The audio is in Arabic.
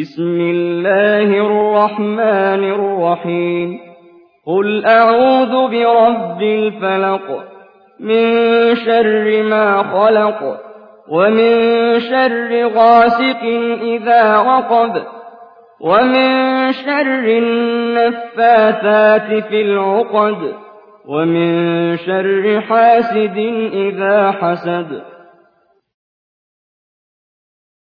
بسم الله الرحمن الرحيم. قل أعوذ برب الفلق من شر ما خلق ومن شر غاسق إذا وقب ومن شر النفاثات في العقد ومن شر حاسد إذا حسد.